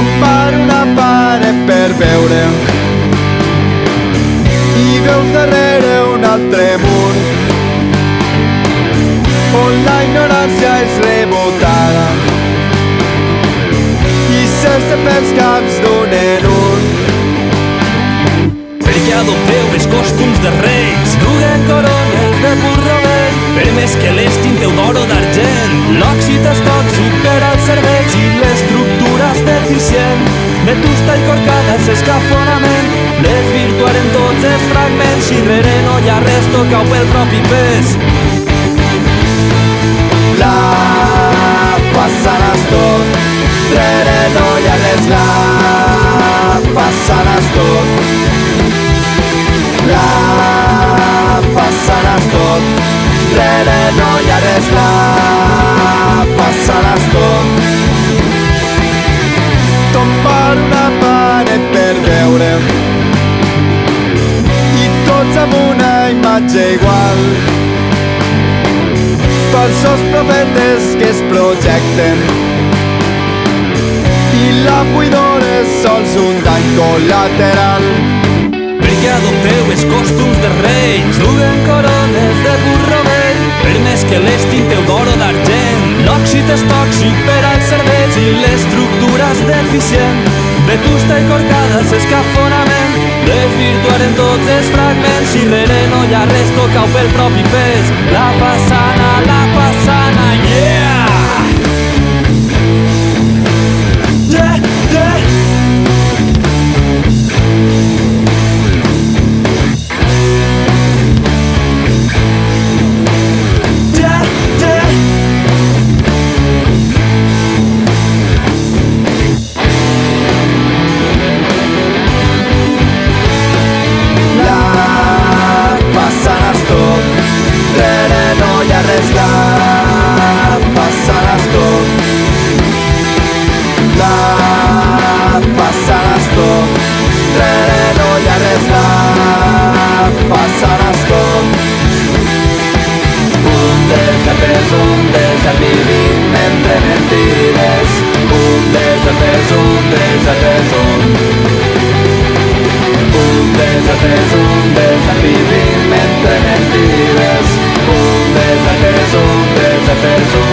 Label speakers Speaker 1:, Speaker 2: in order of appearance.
Speaker 1: una paret per veure. I veus darrere un altre mur. On la ignorància és rebotada. I sense pels caps d'un en un
Speaker 2: perquè adopteu els costums de reis. Duguen corones de burro per més que l'estint teu d'oro d'argent. L'òxid és tòxic per als cervells i l'estructura és deficient vetusta i corcada és escafonament desvirtuaren tots els fragments i rere no hi ha res tocau pel propi pes
Speaker 1: la façanes imatge igual. Falsos profetes que es projecten. I la buidor és sols un dany col·lateral.
Speaker 2: Perquè adopteu els costums de reis duguen corones de burro vell. Per més que l'estint teu d'oro d'argent. L'òxid és tòxic per als cervells i l'estructura és deficient. Vetusta i corcada és escafonament desvirtuaren tots els fragments i rere tocca un bel proprio pes, la passa
Speaker 1: estar vivint mentre mentides. Un desatès, un desatès, un. Un desatès, un desatès, vivint mentre mentides. Un desatès, un desatès, un.